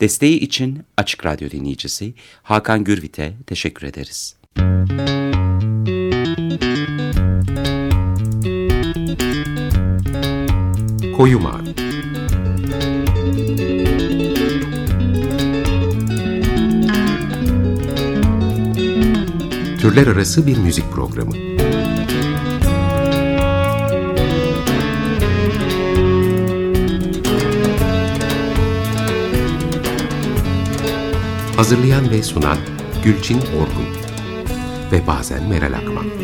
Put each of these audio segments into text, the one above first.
Desteği için Açık Radyo dinleyicisi Hakan Gürvit'e teşekkür ederiz. Koyu Mavi Türler Arası bir müzik programı. Hazırlayan ve sunan Gülçin Orgun ve bazen Meral Akman.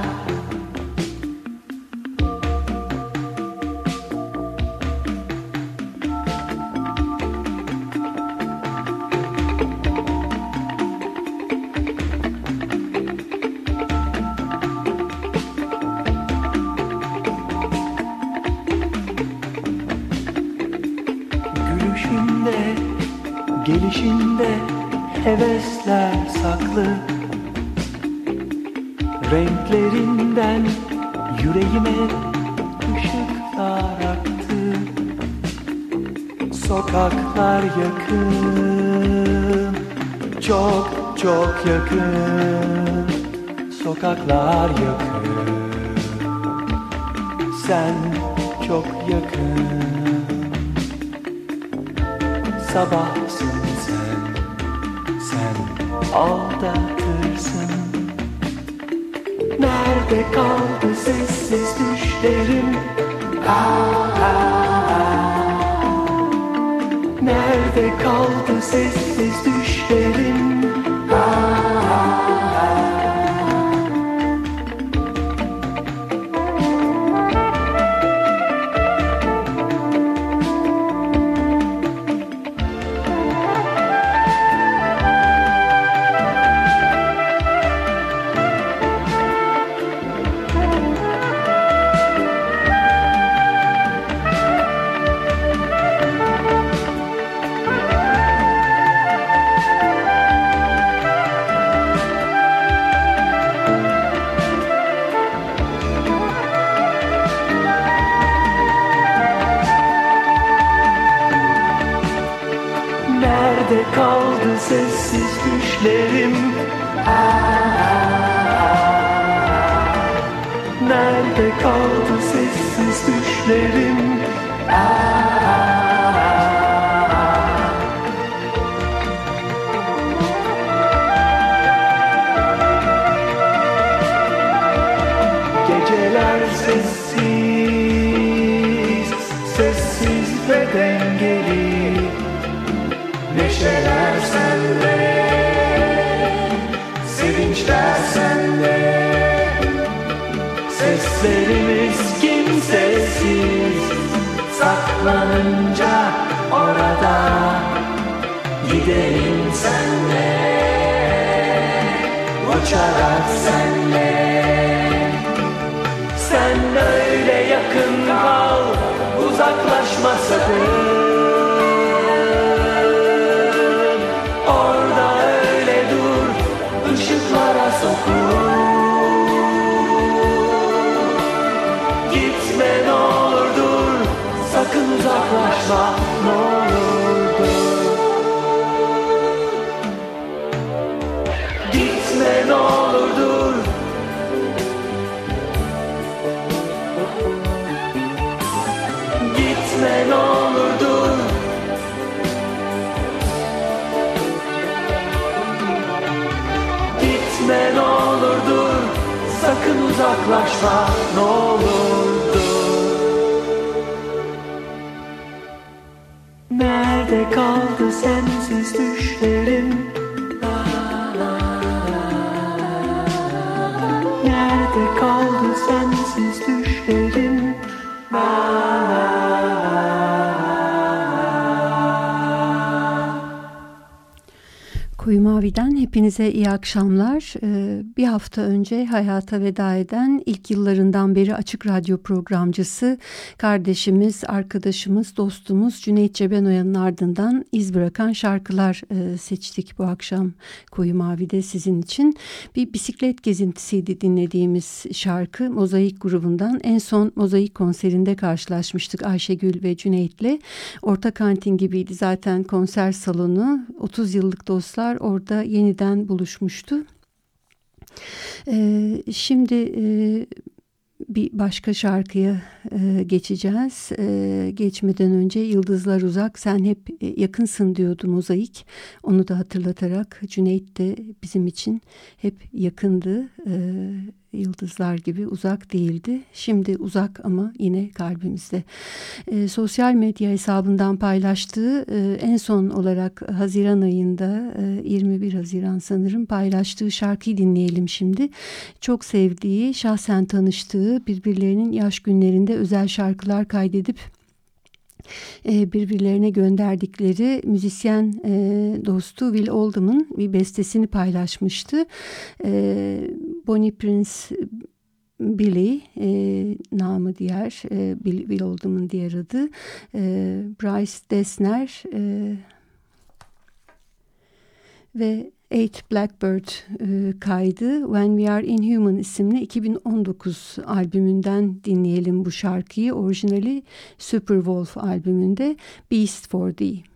Yakın Sokaklar yakın. Sen çok yakın. Sabahsın sen Sen aldatırsın. Nerede kaldı sessiz düşlerim? Ah, Nerede kaldı sessiz düşlerim uzaklaşma ne olur dur Nerede kaldı sensiz hepinize iyi akşamlar. Ee, bir hafta önce hayata veda eden ilk yıllarından beri Açık Radyo programcısı, kardeşimiz, arkadaşımız, dostumuz Cüneyt Cebenoyan'ın ardından iz bırakan şarkılar e, seçtik bu akşam Koyu Mavi'de sizin için. Bir bisiklet gezintisiydi dinlediğimiz şarkı Mozaik grubundan. En son Mozaik konserinde karşılaşmıştık Ayşegül ve Cüneyt'le. Orta kantin gibiydi zaten konser salonu. 30 yıllık dostlar orada yeniden buluşmuştu. Ee, şimdi e, bir başka şarkıya e, geçeceğiz. E, geçmeden önce Yıldızlar Uzak Sen Hep e, Yakınsın diyordu Mozaik. Onu da hatırlatarak Cüneyt de bizim için hep yakındı. E, yıldızlar gibi uzak değildi. Şimdi uzak ama yine kalbimizde. E, sosyal medya hesabından paylaştığı e, en son olarak Haziran ayında e, 21 Haziran sanırım paylaştığı şarkıyı dinleyelim şimdi. Çok sevdiği, şahsen tanıştığı birbirlerinin yaş günlerinde özel şarkılar kaydedip birbirlerine gönderdikleri müzisyen e, dostu Will Oldham'ın bir bestesini paylaşmıştı. E, Bonnie Prince Billy e, namı diğer e, Will Oldham'ın diğer adı e, Bryce Dessner e, ve Eight Blackbird e, kaydı When We Are Inhuman isimli 2019 albümünden dinleyelim bu şarkıyı. Orijinali Superwolf albümünde Beast for Thee.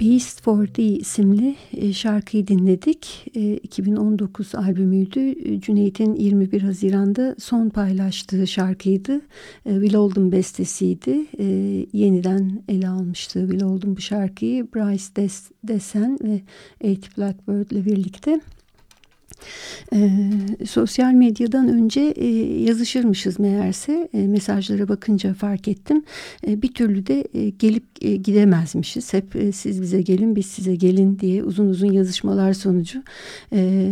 Beast for Thee isimli e, şarkıyı dinledik. E, 2019 albümüydü. E, Cüneyt'in 21 Haziran'da son paylaştığı şarkıydı. E, Will Oldham bestesiydi. E, yeniden ele almıştı Will Oldham bu şarkıyı. Bryce Des Desen ve Eight Blackbird ile birlikte. E, sosyal medyadan önce e, yazışırmışız meğerse e, mesajlara bakınca fark ettim. E, bir türlü de e, gelip e, gidemezmişiz. Hep e, siz bize gelin biz size gelin diye uzun uzun yazışmalar sonucu e,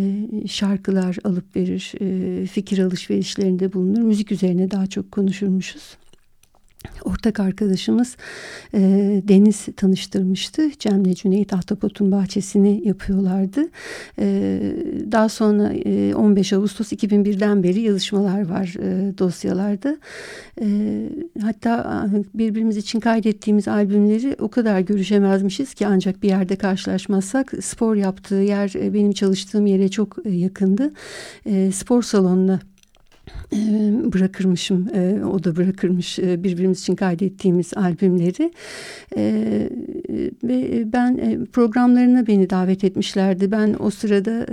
şarkılar alıp verir, e, fikir alışverişlerinde bulunur. Müzik üzerine daha çok konuşurmuşuz. Ortak arkadaşımız e, Deniz tanıştırmıştı. Cem'le Cüneyt Ahtapot'un bahçesini yapıyorlardı. E, daha sonra e, 15 Ağustos 2001'den beri yazışmalar var e, dosyalarda. E, hatta birbirimiz için kaydettiğimiz albümleri o kadar görüşemezmişiz ki ancak bir yerde karşılaşmazsak spor yaptığı yer e, benim çalıştığım yere çok e, yakındı. E, spor salonuna bırakırmışım o da bırakırmış birbirimiz için kaydettiğimiz albümleri. Ve ben programlarına beni davet etmişlerdi. Ben o sırada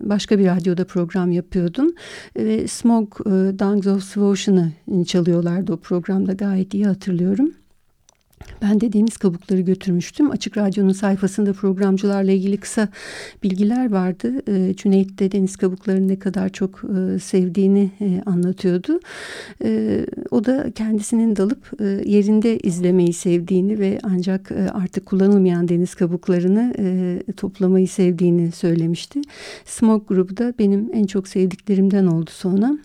başka bir radyoda program yapıyordum. Ve Smog Dungs of Swotion'ı çalıyorlardı. O programda gayet iyi hatırlıyorum. Ben de deniz kabukları götürmüştüm. Açık Radyo'nun sayfasında programcılarla ilgili kısa bilgiler vardı. E, Cüneyt de deniz kabuklarını ne kadar çok e, sevdiğini e, anlatıyordu. E, o da kendisinin dalıp e, yerinde izlemeyi sevdiğini ve ancak artık kullanılmayan deniz kabuklarını toplamayı sevdiğini söylemişti. Smog grubu da benim en çok sevdiklerimden oldu sonra.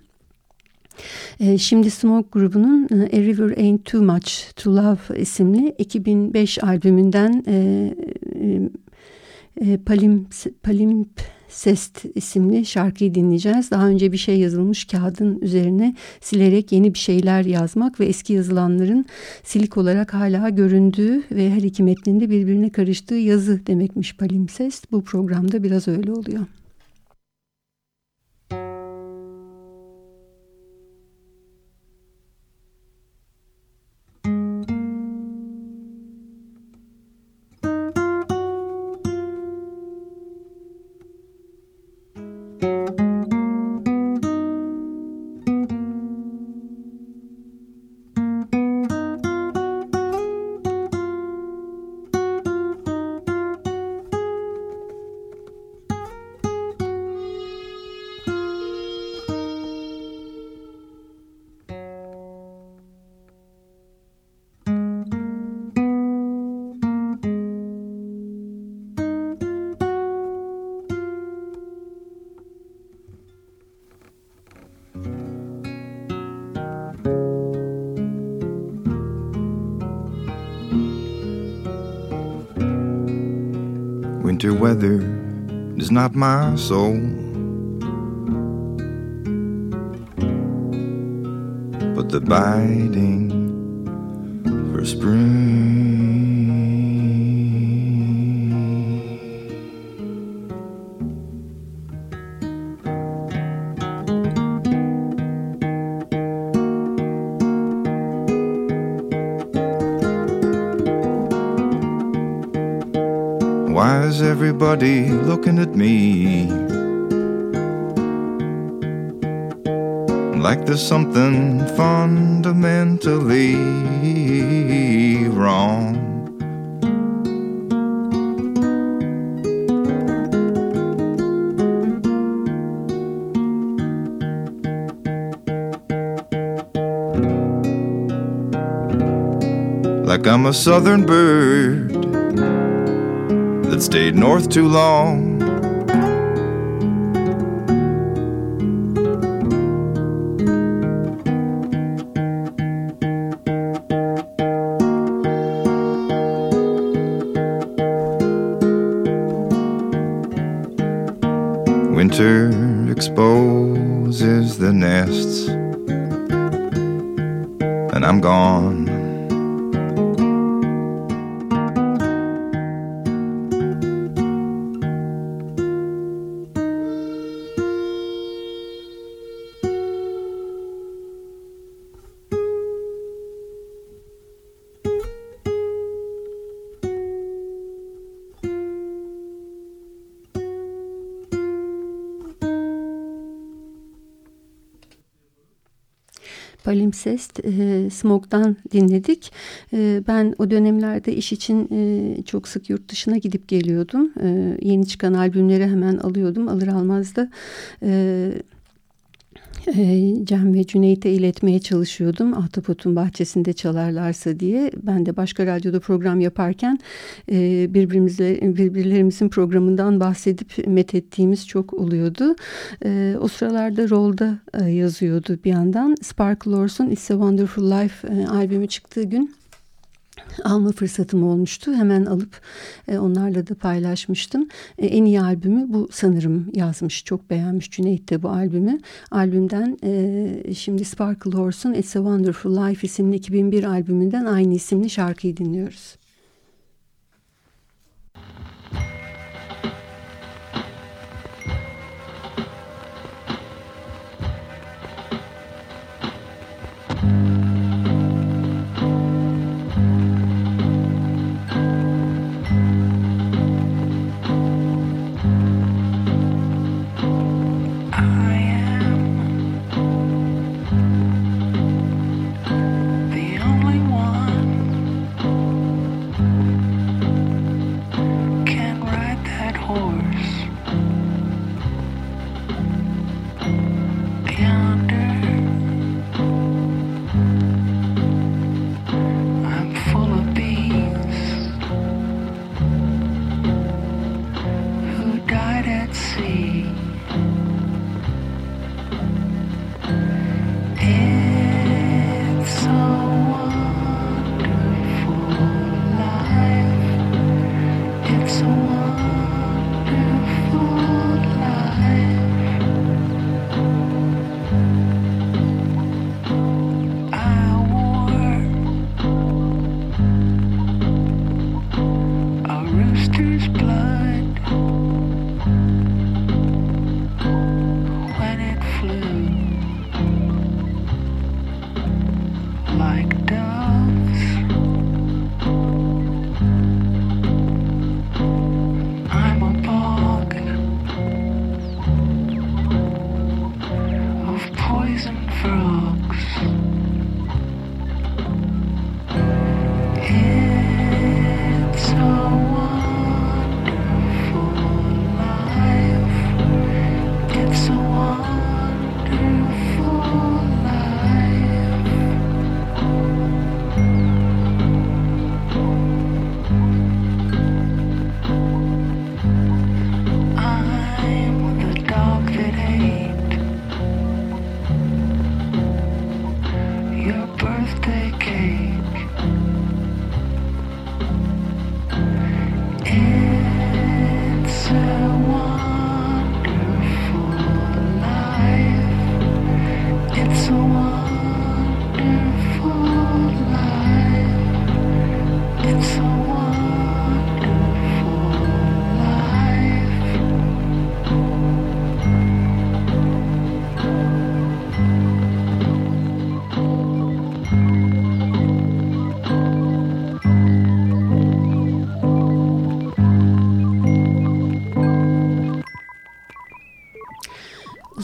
E, şimdi Smoke grubunun e, A River Ain't Too Much To Love isimli 2005 albümünden e, e, Palim, Palimpsest isimli şarkıyı dinleyeceğiz. Daha önce bir şey yazılmış kağıdın üzerine silerek yeni bir şeyler yazmak ve eski yazılanların silik olarak hala göründüğü ve her iki metninde birbirine karıştığı yazı demekmiş palimpsest. Bu programda biraz öyle oluyor. Weather is not my soul. But the biting for spring. Everybody looking at me? Like there's something fundamentally wrong. Like I'm a southern bird stayed north too long. Palimpsest, e, Smog'dan dinledik. E, ben o dönemlerde iş için e, çok sık yurt dışına gidip geliyordum. E, yeni çıkan albümleri hemen alıyordum. Alır almaz da... E, Cem ve Cüneyt'e iletmeye çalışıyordum. Ahtapot'un bahçesinde çalarlarsa diye. Ben de başka radyoda program yaparken e, birbirimizle birbirlerimizin programından bahsedip methettiğimiz çok oluyordu. E, o sıralarda Roll'da yazıyordu bir yandan. Sparkle Lawson It's a Wonderful Life albümü çıktığı gün alma fırsatım olmuştu. Hemen alıp e, onlarla da paylaşmıştım. E, en iyi albümü bu sanırım yazmış. Çok beğenmiş Cüneyt de bu albümü. Albümden e, şimdi Sparkle Horse'un It's a Wonderful Life isimli 2001 albümünden aynı isimli şarkıyı dinliyoruz.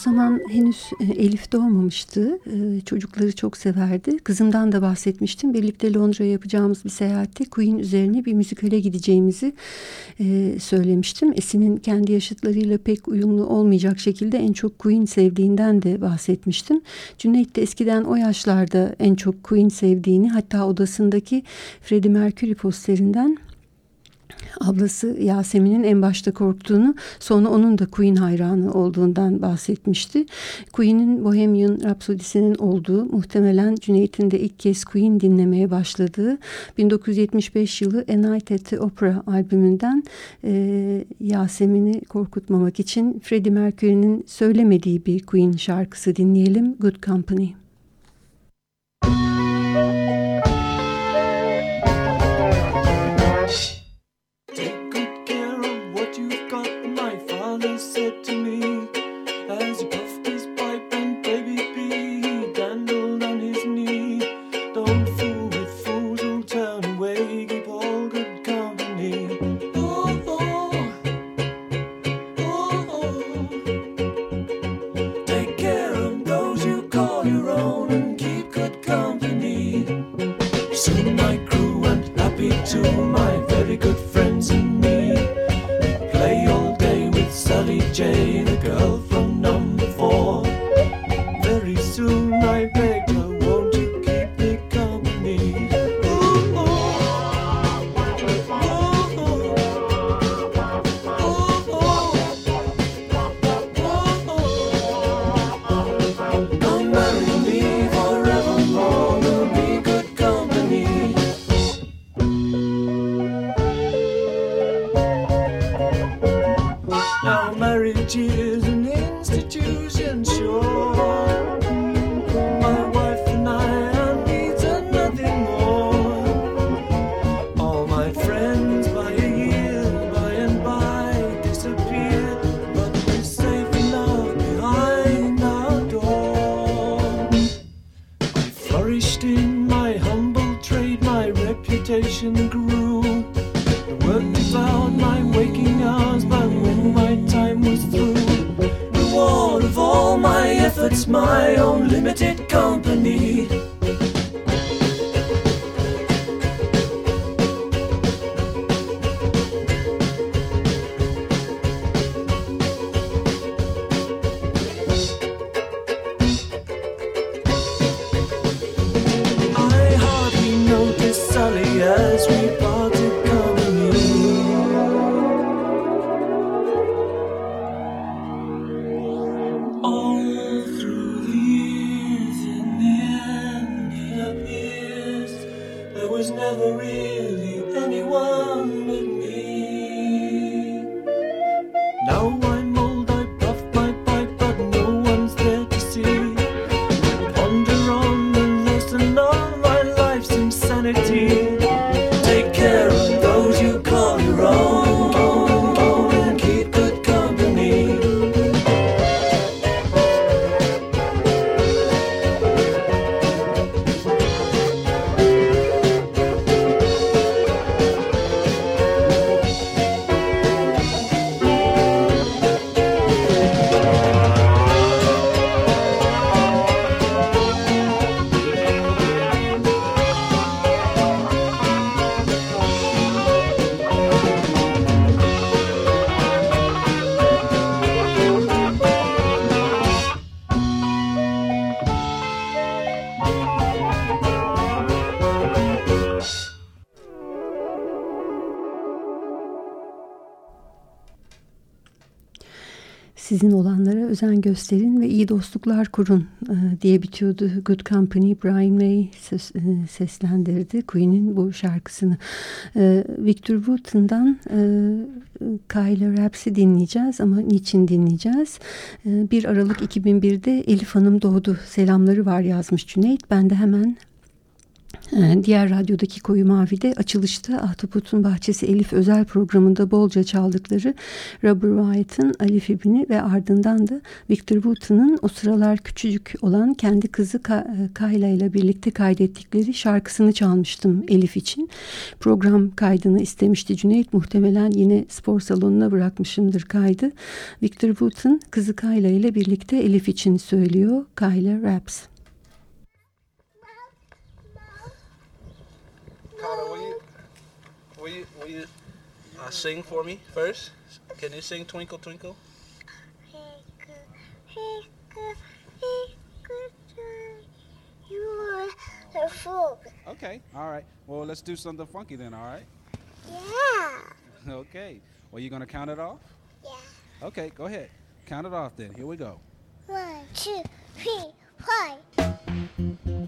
Zaman henüz e, Elif doğmamıştı. E, çocukları çok severdi. Kızımdan da bahsetmiştim. Birlikte Londra'ya yapacağımız bir seyahatte Queen üzerine bir müzikale gideceğimizi e, söylemiştim. Esin'in kendi yaşıtlarıyla pek uyumlu olmayacak şekilde en çok Queen sevdiğinden de bahsetmiştim. Cüneyt de eskiden o yaşlarda en çok Queen sevdiğini hatta odasındaki Freddie Mercury posterinden ablası Yasemin'in en başta korktuğunu sonra onun da Queen hayranı olduğundan bahsetmişti. Queen'in Bohemian Rhapsody'sinin olduğu muhtemelen Cüneyt'in de ilk kez Queen dinlemeye başladığı 1975 yılı A Night at the Opera albümünden e, Yasemin'i korkutmamak için Freddie Mercury'nin söylemediği bir Queen şarkısı dinleyelim Good Company. sizin özen gösterin ve iyi dostluklar kurun e, diye bitiyordu. Good Company, Brian May e, seslendirdi Queen'in bu şarkısını. E, Victor Wooten'dan e, Kyla Raps'i dinleyeceğiz ama niçin dinleyeceğiz? E, 1 Aralık 2001'de Elif Hanım doğdu. Selamları var yazmış Cüneyt. Ben de hemen diğer radyodaki Koyu Mavi'de açılışta Ahtapot'un Bahçesi Elif özel programında bolca çaldıkları Robert Wyatt'ın Alif İbni ve ardından da Victor Wooten'ın o sıralar küçücük olan kendi kızı Kayla ile birlikte kaydettikleri şarkısını çalmıştım Elif için. Program kaydını istemişti Cüneyt. Muhtemelen yine spor salonuna bırakmışımdır kaydı. Victor Wooten kızı Kayla ile birlikte Elif için söylüyor. Kayla Raps. Carter, will you, will you, will you uh, sing for me first? Can you sing Twinkle Twinkle? You are fool. Okay, all right. Well, let's do something funky then, all right? Yeah. Okay. Well, you going to count it off? Yeah. Okay, go ahead. Count it off then. Here we go. One, two, three, four.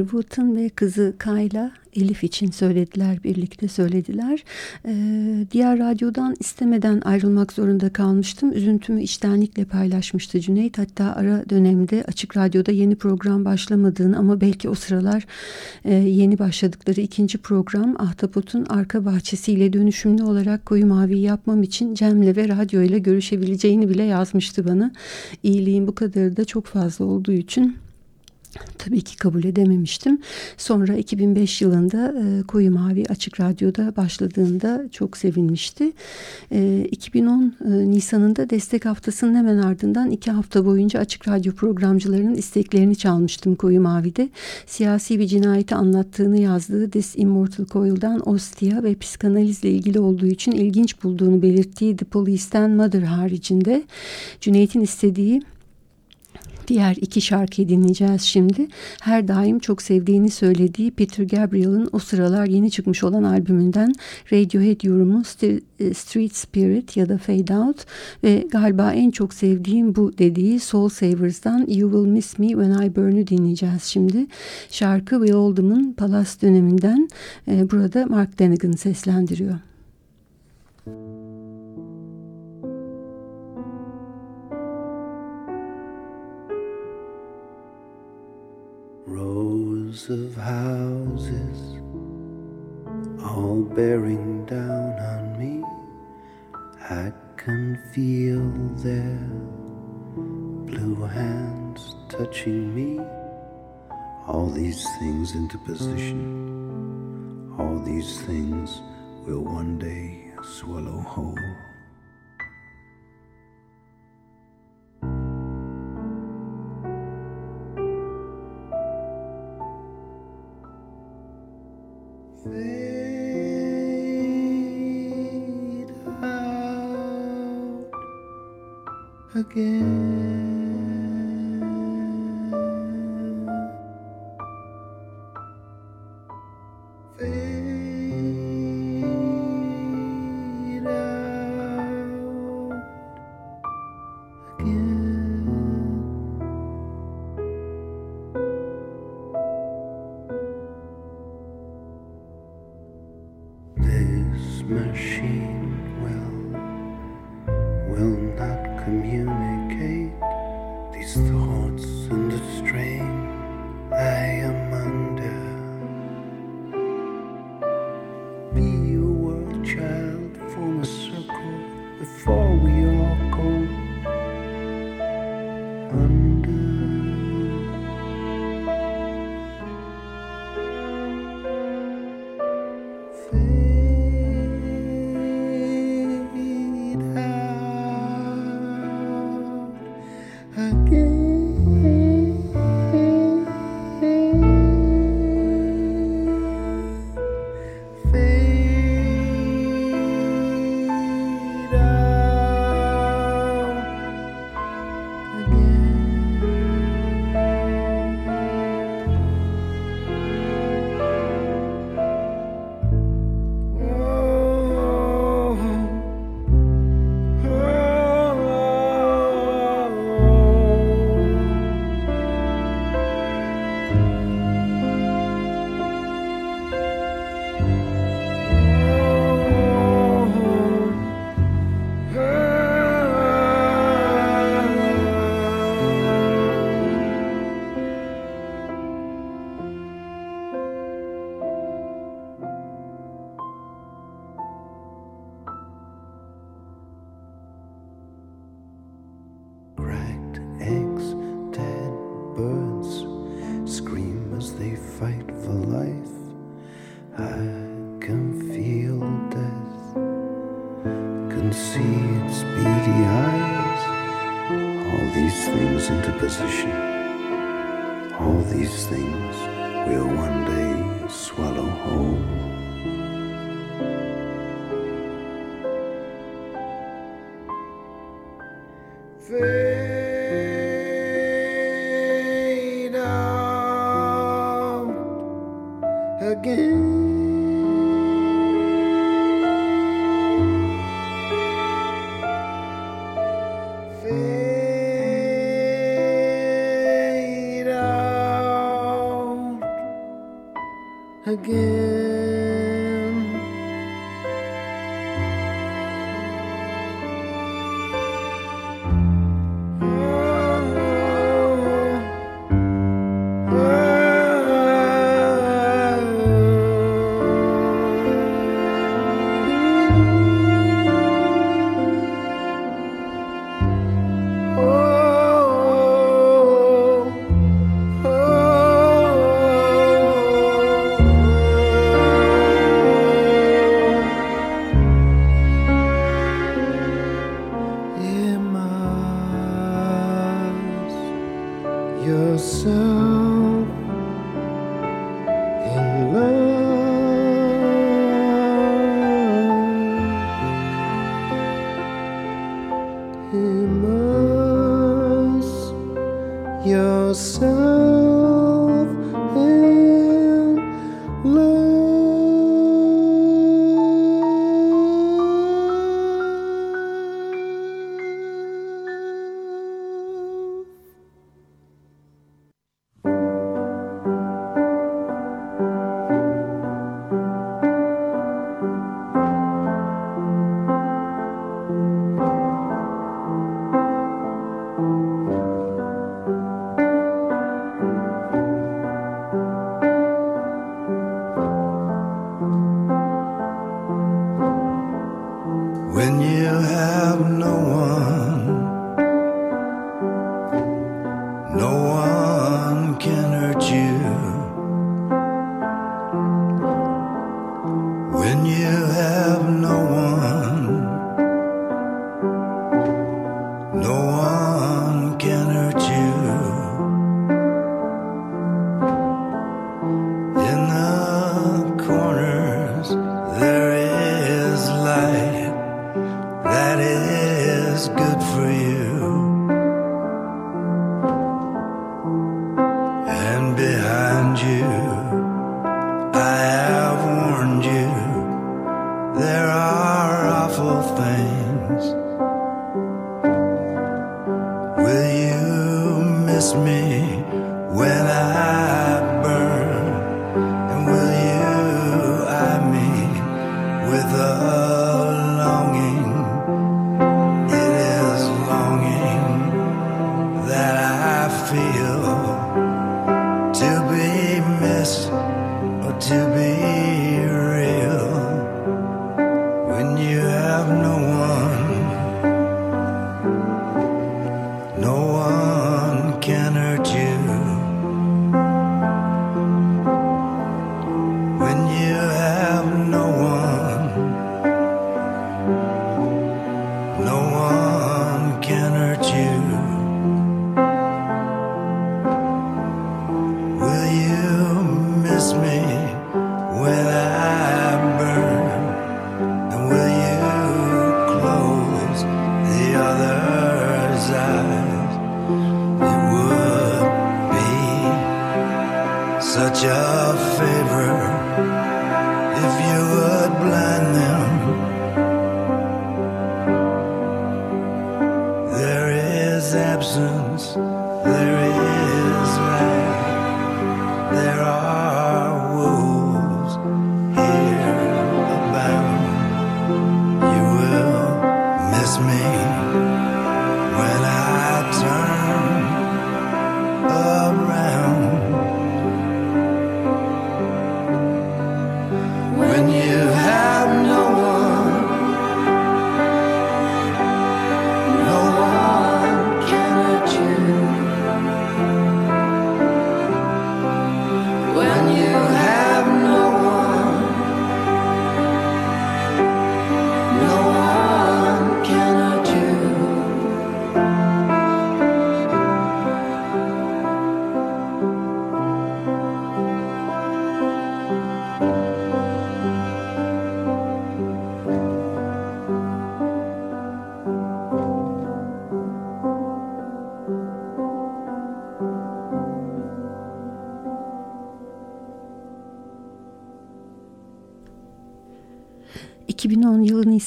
Victor Wooten ve kızı Kayla Elif için söylediler, birlikte söylediler. Ee, diğer radyodan istemeden ayrılmak zorunda kalmıştım. Üzüntümü içtenlikle paylaşmıştı Cüneyt. Hatta ara dönemde Açık Radyo'da yeni program başlamadığını ama belki o sıralar e, yeni başladıkları ikinci program Ahtapot'un arka bahçesiyle dönüşümlü olarak koyu mavi yapmam için Cem'le ve radyoyla görüşebileceğini bile yazmıştı bana. İyiliğin bu kadarı da çok fazla olduğu için Tabii ki kabul edememiştim. Sonra 2005 yılında e, Koyu Mavi Açık Radyo'da başladığında çok sevinmişti. E, 2010 e, Nisan'ında destek haftasının hemen ardından iki hafta boyunca Açık Radyo programcılarının isteklerini çalmıştım Koyu Mavi'de. Siyasi bir cinayeti anlattığını yazdığı This Immortal Coil'dan Ostia ve psikanalizle ilgili olduğu için ilginç bulduğunu belirttiği The Police'ten Mother haricinde Cüneyt'in istediği Diğer iki şarkıyı dinleyeceğiz şimdi. Her daim çok sevdiğini söylediği Peter Gabriel'ın o sıralar yeni çıkmış olan albümünden Radiohead yorumu Street Spirit ya da Fade Out ve galiba en çok sevdiğim bu dediği Soul Savers'dan You Will Miss Me When I Burn'ü dinleyeceğiz şimdi. Şarkı Will Oldham'ın Palace döneminden e, burada Mark Danigan seslendiriyor. Rows of houses all bearing down on me. I can feel their blue hands touching me. All these things into position. All these things will one day swallow whole. Again. wheel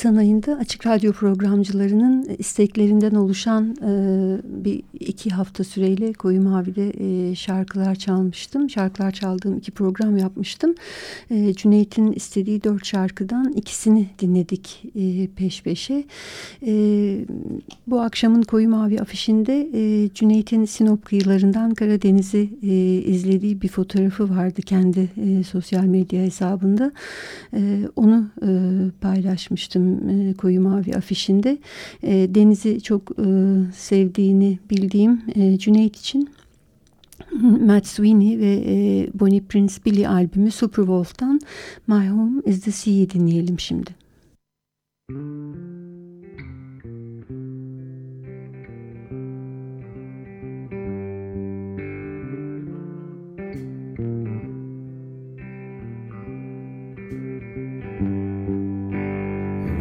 Nisan ayında Açık Radyo programcılarının isteklerinden oluşan e, iki hafta süreyle Koyu Mavi'de e, şarkılar çalmıştım. Şarkılar çaldığım iki program yapmıştım. E, Cüneyt'in istediği dört şarkıdan ikisini dinledik e, peş peşe. E, bu akşamın Koyu Mavi afişinde e, Cüneyt'in Sinop kıyılarından Karadeniz'i e, izlediği bir fotoğrafı vardı kendi e, sosyal medya hesabında. E, onu e, paylaşmıştım e, Koyu Mavi afişinde. E, Deniz'i çok e, sevdiğini bildiğim e, Cüneyt için Matt Sweeney ve e, Bonnie Prince Billy albümü Superwolf'tan My Home is the Sea'yi dinleyelim şimdi.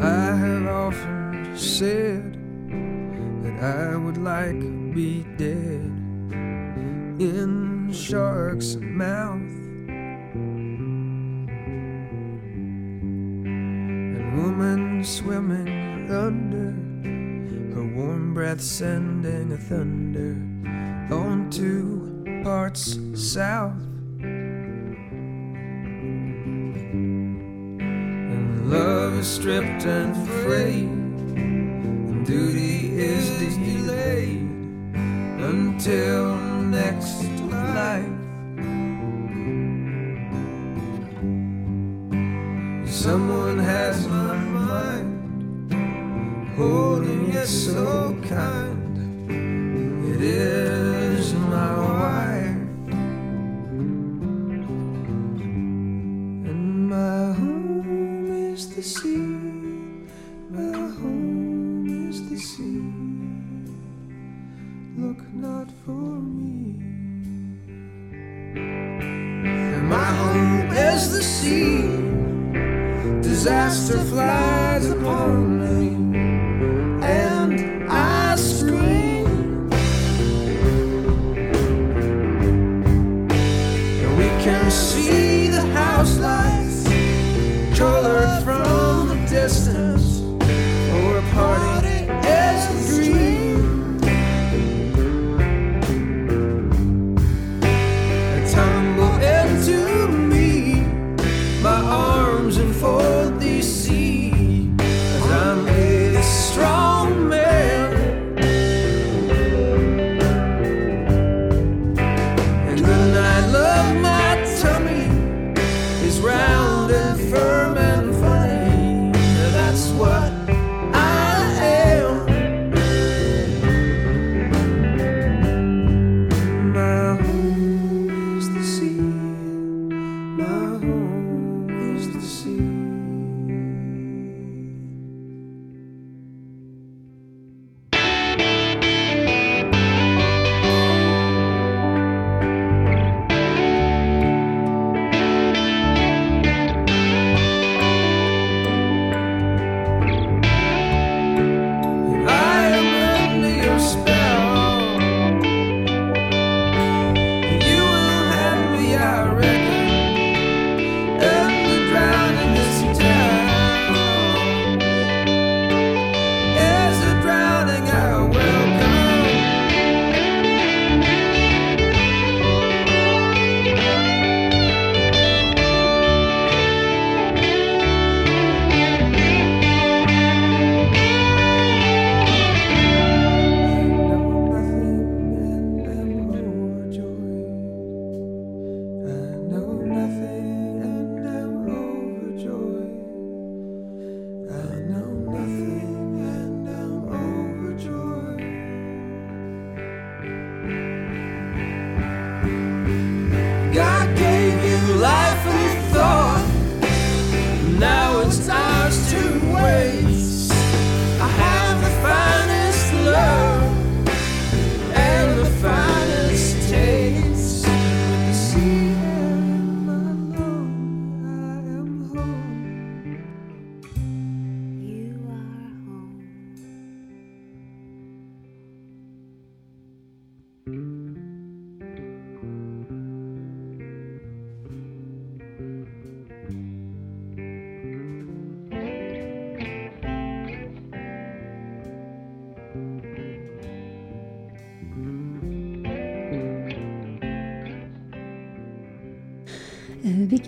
I have often said I would like to be dead in shark's mouth. And woman swimming under her warm breath sending a thunder on two parts south. And love is stripped and free, duty is delayed until next life. Someone has my mind, holding it so kind. It is is the sea. Disaster flies upon me.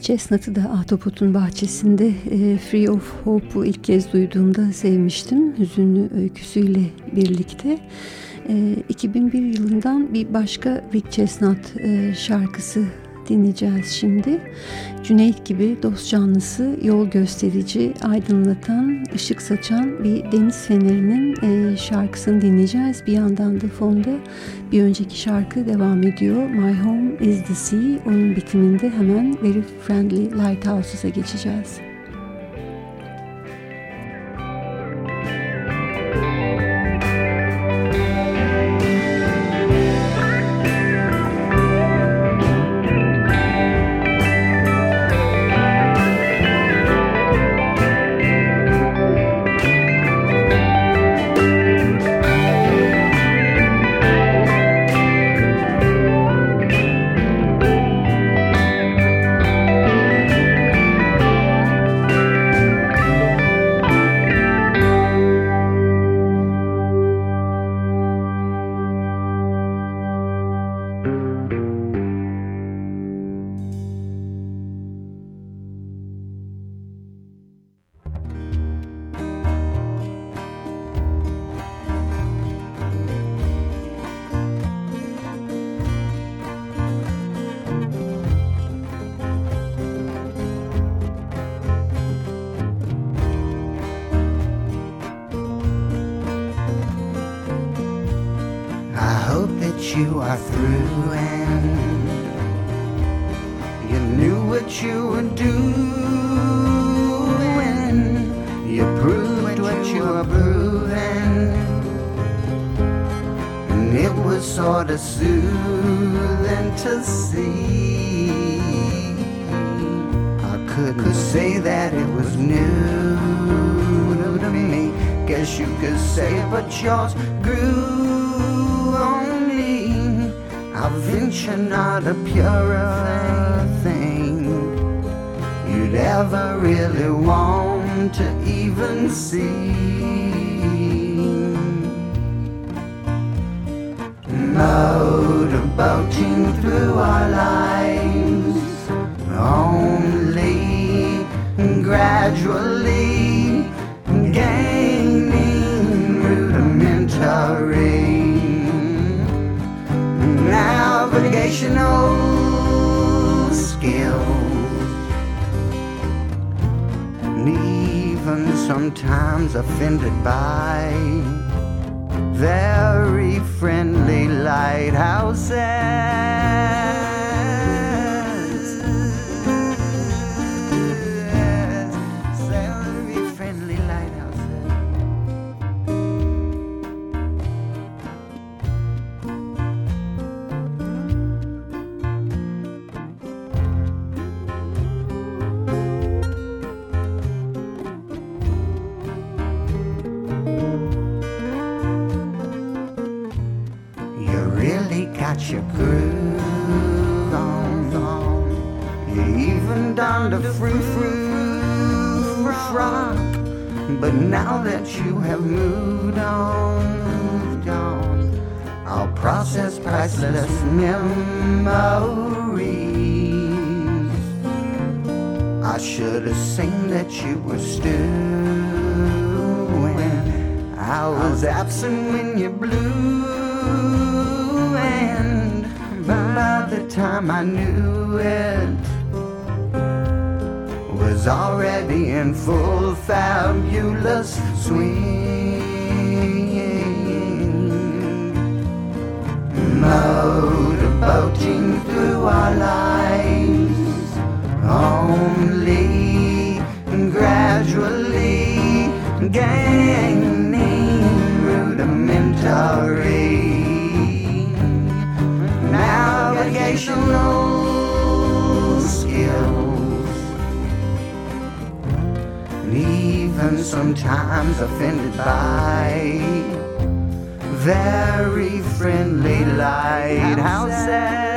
Big Chestnut'ı da Ahtapot'un bahçesinde e, Free of Hope'u ilk kez duyduğumda sevmiştim. Hüzünlü öyküsüyle birlikte. E, 2001 yılından bir başka Big Chestnut e, şarkısı dinleyeceğiz şimdi. Cüneyt gibi dost canlısı, yol gösterici, aydınlatan, ışık saçan bir deniz fenerinin e, şarkısını dinleyeceğiz. Bir yandan da fonda bir önceki şarkı devam ediyor. My Home is the Sea. Onun bitiminde hemen Very Friendly Lighthouse'a geçeceğiz. Motorboating through our lives, only gradually gaining rudimentary navigational skills, and even sometimes offended by very friendly lighthouses. Frou frou frock. But now that you have moved on, moved on, I'll process priceless memories. I should have seen that you were still when I was absent when you blew, and by the time I knew it, already in full fabulous swing. Motorboating through our lives, sometimes offended by very friendly lighthouses.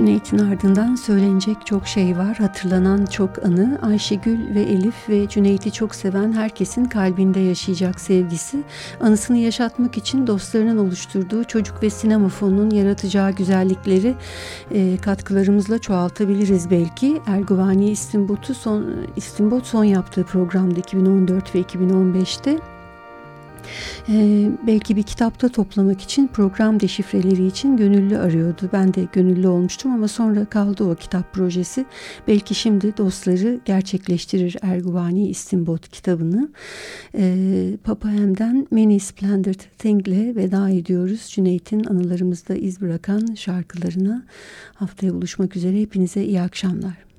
Cüneyt'in ardından söylenecek çok şey var. Hatırlanan çok anı. Ayşegül ve Elif ve Cüneyt'i çok seven herkesin kalbinde yaşayacak sevgisi. Anısını yaşatmak için dostlarının oluşturduğu çocuk ve sinema fonunun yaratacağı güzellikleri e, katkılarımızla çoğaltabiliriz belki. Erguvani İstimbot'u son, İstimbot son yaptığı programda 2014 ve 2015'te ee, belki bir kitapta toplamak için program deşifreleri için gönüllü arıyordu. Ben de gönüllü olmuştum ama sonra kaldı o kitap projesi. Belki şimdi dostları gerçekleştirir Erguvani İstimbot kitabını. Ee, Papa M'den Many Splendid Thing ile veda ediyoruz. Cüneyt'in anılarımızda iz bırakan şarkılarına haftaya buluşmak üzere. Hepinize iyi akşamlar.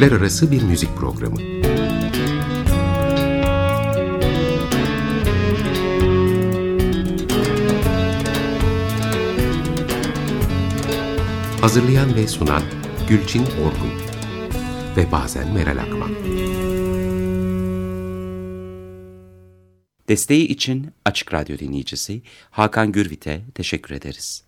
Türler arası bir müzik programı. Hazırlayan ve sunan Gülçin Orgun ve bazen Meral Akman. Desteği için Açık Radyo dinleyicisi Hakan Gürvit'e teşekkür ederiz.